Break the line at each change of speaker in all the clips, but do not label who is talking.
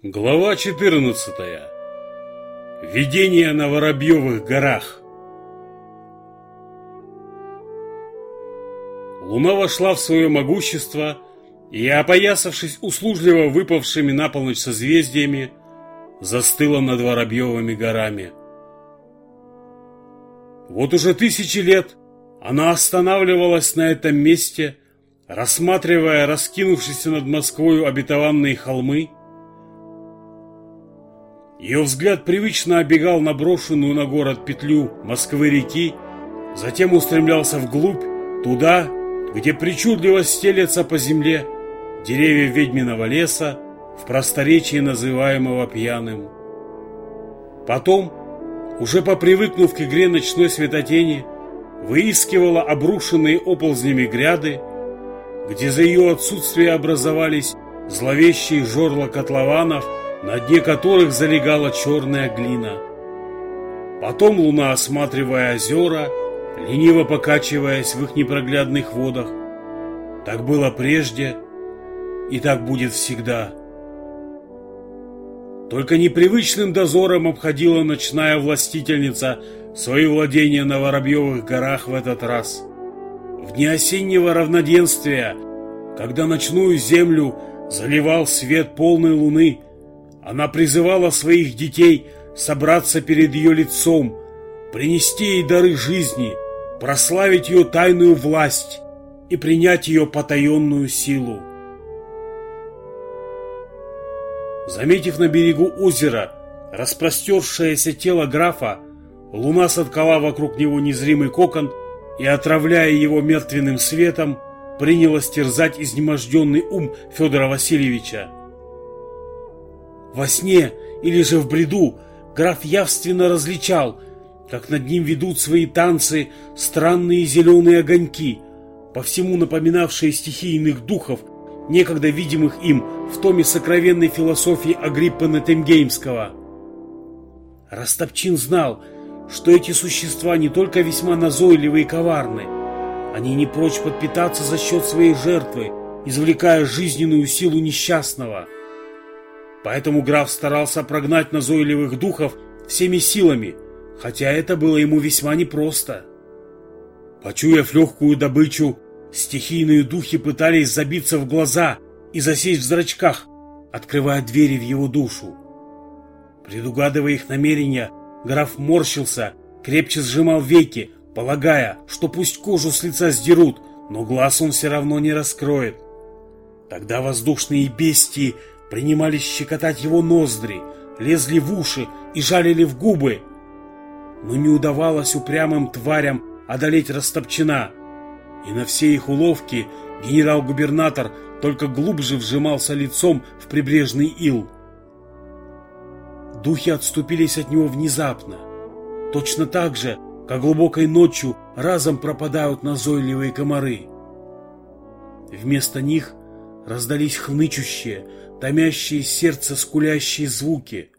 Глава 14. Видение на Воробьевых горах. Луна вошла в свое могущество и, опоясавшись услужливо выпавшими на полночь созвездиями, застыла над Воробьевыми горами. Вот уже тысячи лет она останавливалась на этом месте, рассматривая раскинувшиеся над Москвой обетованные холмы, ее взгляд привычно обегал наброшенную на город петлю Москвы-реки, затем устремлялся вглубь, туда, где причудливо стелется по земле деревья ведьминого леса, в просторечии называемого пьяным. Потом, уже попривыкнув к игре ночной светотени, выискивала обрушенные оползнями гряды, где за ее отсутствие образовались зловещие жерла котлованов – на дне которых залегала черная глина. Потом луна, осматривая озера, лениво покачиваясь в их непроглядных водах. Так было прежде, и так будет всегда. Только непривычным дозором обходила ночная властительница свои владения на Воробьевых горах в этот раз. В дни осеннего равноденствия, когда ночную землю заливал свет полной луны, она призывала своих детей собраться перед ее лицом, принести ей дары жизни, прославить ее тайную власть и принять ее потаенную силу. Заметив на берегу озера распростершееся тело графа, луна соткала вокруг него незримый кокон и, отравляя его мертвенным светом, принялась терзать изнеможденный ум Федора Васильевича. Во сне или же в бреду граф явственно различал, как над ним ведут свои танцы странные зеленые огоньки, по всему напоминавшие стихийных духов, некогда видимых им в томе сокровенной философии Агриппа Натемгеймского. Растопчин знал, что эти существа не только весьма назойливы и коварны, они не прочь подпитаться за счет своей жертвы, извлекая жизненную силу несчастного – Поэтому граф старался прогнать назойливых духов всеми силами, хотя это было ему весьма непросто. Почуяв легкую добычу, стихийные духи пытались забиться в глаза и засесть в зрачках, открывая двери в его душу. Предугадывая их намерения, граф морщился, крепче сжимал веки, полагая, что пусть кожу с лица сдерут, но глаз он все равно не раскроет. Тогда воздушные бестии принимались щекотать его ноздри, лезли в уши и жалили в губы. Но не удавалось упрямым тварям одолеть Растопчина, и на все их уловки генерал-губернатор только глубже вжимался лицом в прибрежный ил. Духи отступились от него внезапно, точно так же, как глубокой ночью разом пропадают назойливые комары. Вместо них раздались хнычущие, томящие сердце скулящие звуки.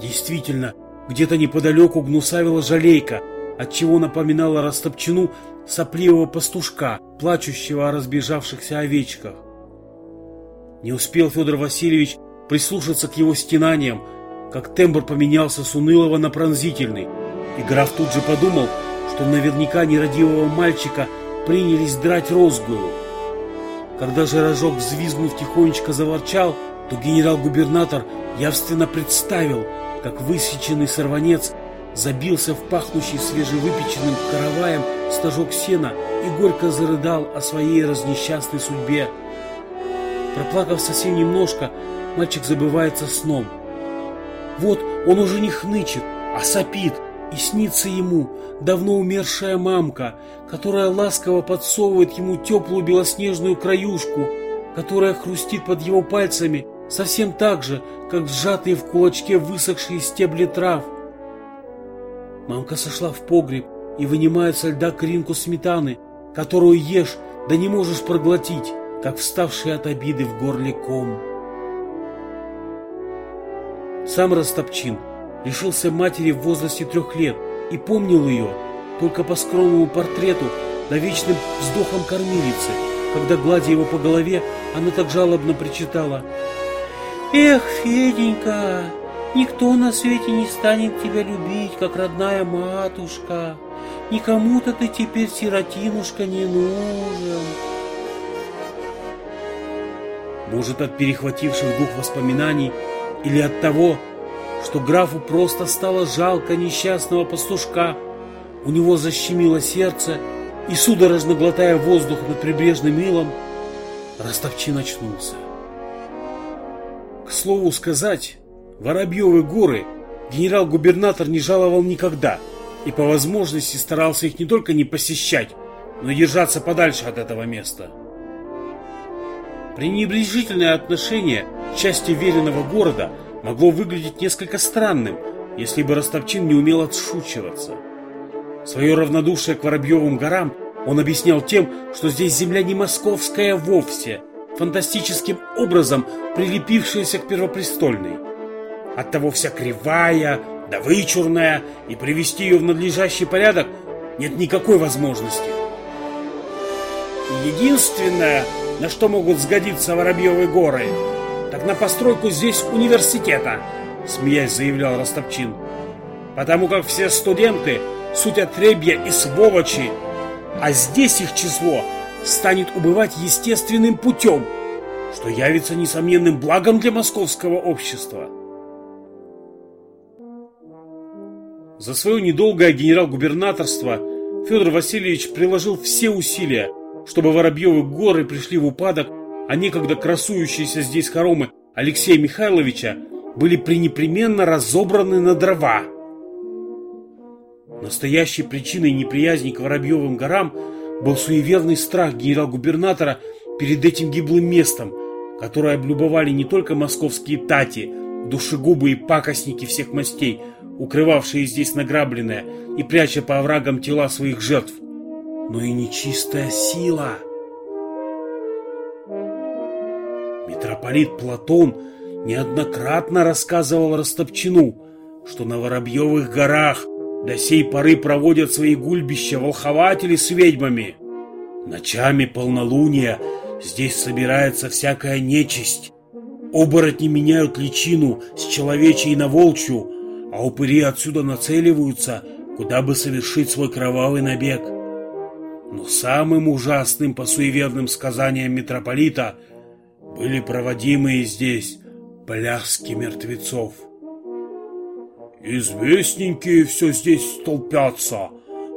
Действительно, где-то неподалеку гнусавила жалейка, отчего напоминала растопчину сопливого пастушка, плачущего о разбежавшихся овечках. Не успел Федор Васильевич прислушаться к его стенаниям, как тембр поменялся с унылого на пронзительный, и граф тут же подумал, что наверняка нерадивого мальчика принялись драть розгую. Когда же рожок, взвизгнув, тихонечко заворчал, то генерал-губернатор явственно представил, как высеченный сорванец забился в пахнущий свежевыпеченным караваем стажок сена и горько зарыдал о своей разнесчастной судьбе. Проплакав совсем немножко, мальчик забывается сном. Вот он уже не хнычет, а сопит, и снится ему давно умершая мамка, которая ласково подсовывает ему теплую белоснежную краюшку, которая хрустит под его пальцами совсем так же, как сжатые в кулачке высохшие стебли трав. Мамка сошла в погреб и вынимает со льда кринку сметаны, которую ешь, да не можешь проглотить, как вставший от обиды в горле ком. Сам Растопчин – лишился матери в возрасте трех лет и помнил ее только по скромному портрету да вечным вздохом кормилицы, когда, гладя его по голове, она так жалобно причитала Эх, Феденька, никто на свете не станет тебя любить, как родная матушка. Никому-то ты теперь, сиротинушка, не нужен. Может, от перехвативших дух воспоминаний или от того, что графу просто стало жалко несчастного пастушка. У него защемило сердце, и, судорожно глотая воздух над прибрежным илом, Ростовчин очнулся. К слову сказать, Воробьевы горы генерал-губернатор не жаловал никогда и по возможности старался их не только не посещать, но и держаться подальше от этого места. Пренебрежительное отношение части веренного города могло выглядеть несколько странным, если бы Ростовчин не умел отшучиваться. Свое равнодушие к Воробьевым горам он объяснял тем, что здесь земля не московская вовсе, фантастическим образом прилепившаяся к Первопрестольной. Оттого вся кривая, да вычурная, и привести ее в надлежащий порядок нет никакой возможности. Единственное, на что могут сгодиться Воробьевы горы, так на постройку здесь университета, смеясь заявлял Ростопчин. Потому как все студенты суть отребья и сволочи, а здесь их число станет убывать естественным путем, что явится несомненным благом для московского общества. За свое недолгое генерал-губернаторство Федор Васильевич приложил все усилия, чтобы Воробьевы горы пришли в упадок, а некогда красующиеся здесь хоромы Алексея Михайловича были пренепременно разобраны на дрова. Настоящей причиной неприязни к Воробьевым горам был суеверный страх генерал-губернатора перед этим гиблым местом, которое облюбовали не только московские тати, душегубы и пакостники всех мастей, укрывавшие здесь награбленное и пряча по оврагам тела своих жертв, но и нечистая сила. Митрополит Платон неоднократно рассказывал Ростопчину, что на Воробьевых горах до сей поры проводят свои гульбища волхователи с ведьмами. Ночами полнолуния здесь собирается всякая нечисть. Оборотни меняют личину с человечьей на волчью, а упыри отсюда нацеливаются, куда бы совершить свой кровавый набег. Но самым ужасным по суеверным сказаниям митрополита были проводимые здесь пляски мертвецов. Известненькие все здесь столпятся,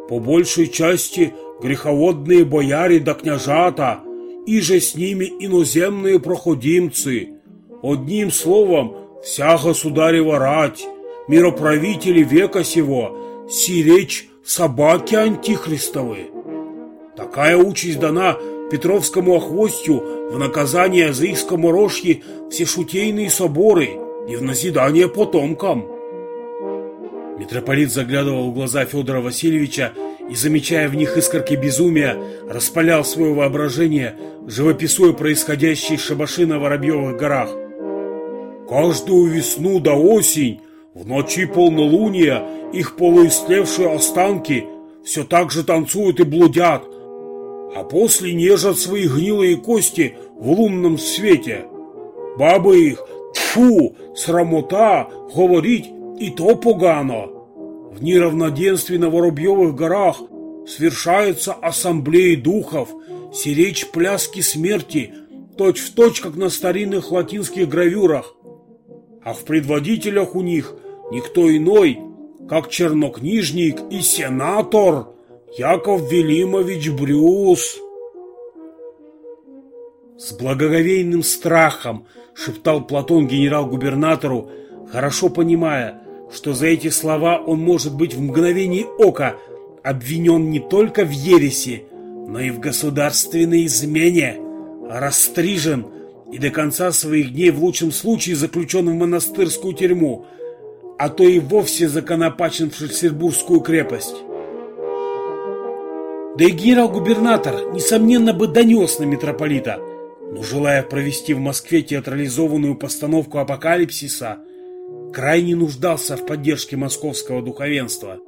по большей части греховодные бояре да княжата, и же с ними иноземные проходимцы. Одним словом, вся государева рать, мироправители века сего, сиречь собаки антихристовы. Такая участь дана Петровскому охвостью в наказание за их скоморожьи все шутейные соборы и в назидание потомкам. Митрополит заглядывал в глаза Федора Васильевича и, замечая в них искорки безумия, распалял свое воображение, живописуя происходящие шабаши на Воробьевых горах. Каждую весну до осень, в ночи полнолуния, их полуистлевшие останки все так же танцуют и блудят, а после нежат свои гнилые кости в лунном свете. Бабы их, тьфу, срамота, говорить и то погано. В неравноденстве на Воробьевых горах свершаются ассамблеи духов, сиречь пляски смерти, точь-в-точь, точь, как на старинных латинских гравюрах. А в предводителях у них никто иной, как чернокнижник и сенатор Яков Велимович Брюс. С благоговейным страхом шептал Платон генерал-губернатору, хорошо понимая, что за эти слова он может быть в мгновение ока обвинен не только в ереси, но и в государственной измене, растрижен и до конца своих дней в лучшем случае заключен в монастырскую тюрьму, а то и вовсе законопачен в Шлиссельбургскую крепость. Да и генерал-губернатор, несомненно, бы донес на митрополита, но желая провести в Москве театрализованную постановку апокалипсиса – крайне нуждался в поддержке московского духовенства,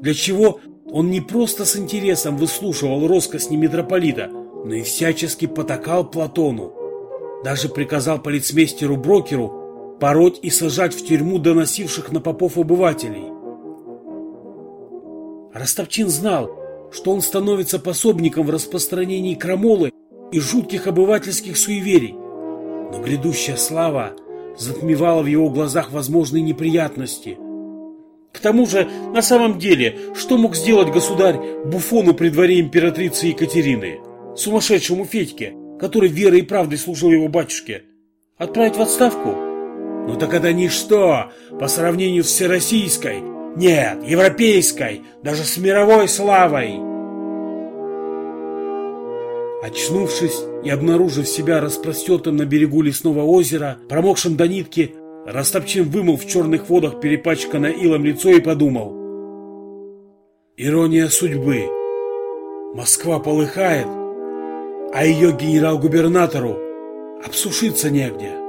для чего он не просто с интересом выслушивал роскосни митрополита, но и всячески потакал Платону. Даже приказал полицмейстеру Брокеру пороть и сажать в тюрьму доносивших на попов обывателей. Растопчин знал, что он становится пособником в распространении крамолы и жутких обывательских суеверий, но грядущая слава затмевала в его глазах возможные неприятности. К тому же, на самом деле, что мог сделать государь Буфону при дворе императрицы Екатерины, сумасшедшему Федьке, который верой и правдой служил его батюшке? Отправить в отставку? Ну так это ничто по сравнению с всероссийской, нет, европейской, даже с мировой славой. Очнувшись и обнаружив себя распростертым на берегу лесного озера, промокшим до нитки, Растопчин вымыл в черных водах перепачканное илом лицо и подумал. Ирония судьбы. Москва полыхает, а ее генерал-губернатору обсушиться негде.